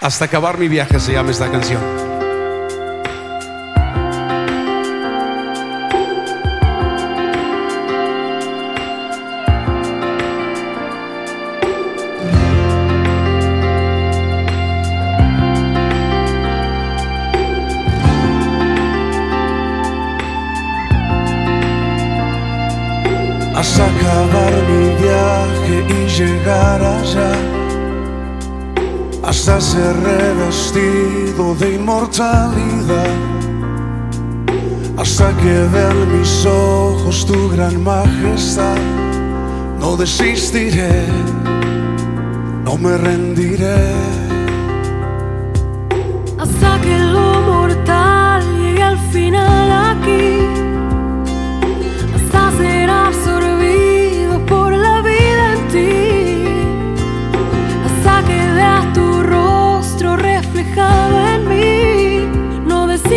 Hasta acabar mi viaje se llama esta canción. hasta acabar mi viaje y llegar allá, hasta ser revestido de inmortalidad, hasta que vean mis ojos tu gran majestad. No desistiré, no me rendiré.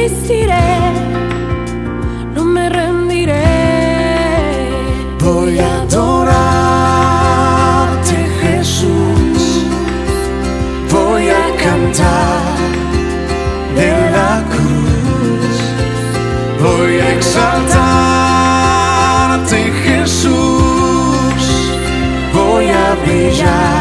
No desistiré, no me rendiré. Voy a adorarte Jesús, voy a cantar de la cruz, voy a exaltarte Jesús, voy a brillar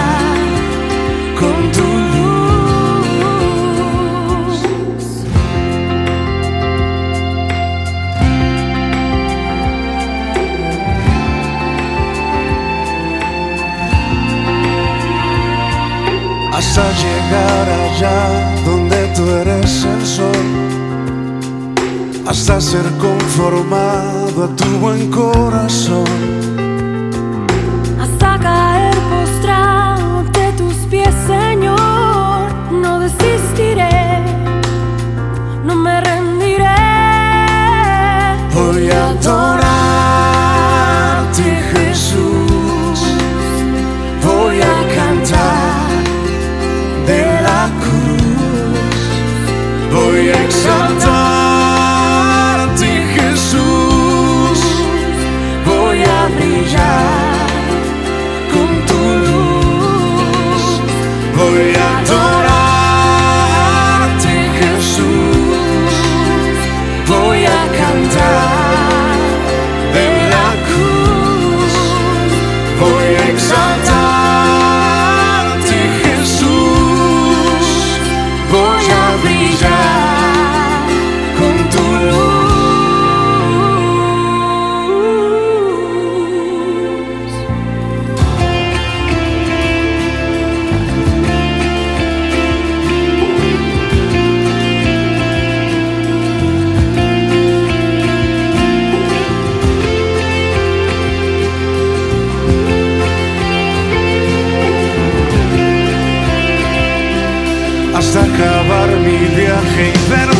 hasta llegar allá donde tú eres el sol, hasta ser conformado a tu buen corazón. Voy a viaje y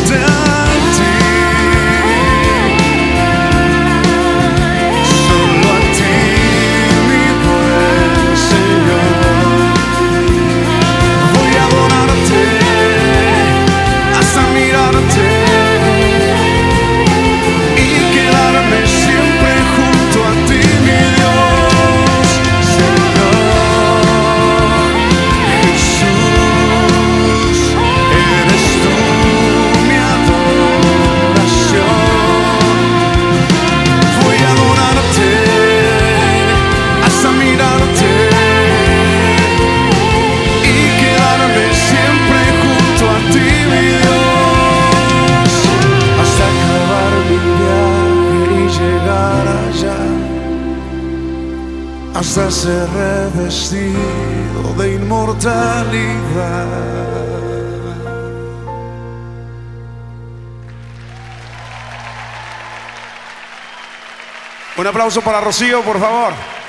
hasta ser revestido de inmortalidad. Un aplauso para Rocío, por favor.